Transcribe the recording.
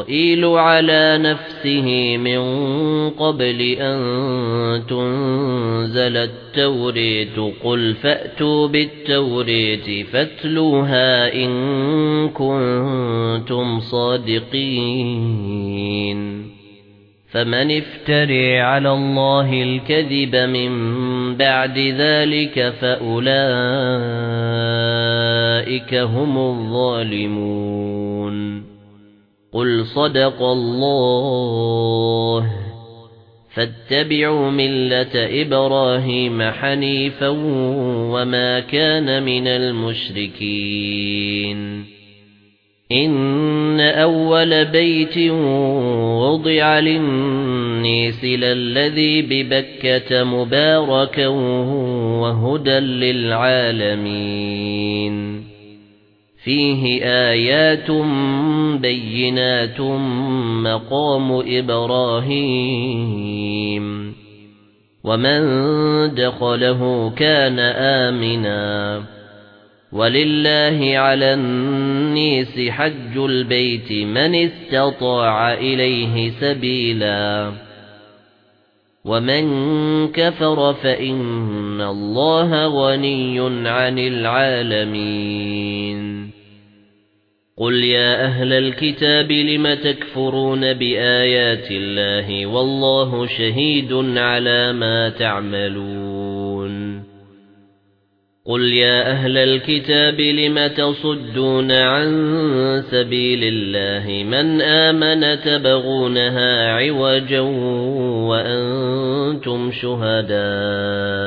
إسرائيل على نفسه من قبل أن تنزل التوريت قل فأتوا بالتوريت فاتلوها إن كنتم صادقين. فمن افتري على الله الكذب من بعد ذلك فأولئك هم الظالمون. قُلْ صَدَقَ اللَّهُ فَاتَّبِعُوا مِلَّةَ إِبْرَاهِيمَ حَنِيفًا وَمَا كَانَ مِنَ الْمُشْرِكِينَ إِنَّ أَوَّلَ بَيْتٍ وُضِعَ لِلنَّاسِ لَلَّذِي بِبَكَّةَ مُبَارَكًا وَهُدًى لِلْعَالَمِينَ فِيهِ آيَاتٌ بَيِّنَاتٌ مَقَامُ إِبْرَاهِيمَ وَمَن دَخَلَهُ كَانَ آمِنًا وَلِلَّهِ عَلَى النَّاسِ حَجُّ الْبَيْتِ مَنِ اسْتَطَاعَ إِلَيْهِ سَبِيلًا وَمَن كَفَرَ فَإِنَّ اللَّهَ غَنِيٌّ عَنِ الْعَالَمِينَ قُلْ يَا أَهْلَ الْكِتَابِ لِمَ تَكْفُرُونَ بِآيَاتِ اللَّهِ وَاللَّهُ شَهِيدٌ عَلَى مَا تَعْمَلُونَ قُلْ يَا أَهْلَ الْكِتَابِ لِمَ تَصُدُّونَ عَن سَبِيلِ اللَّهِ مَنْ آمَنَ تَبْغُونَهَا عِوَجًا وَأَنْتُمْ شُهَدَاءُ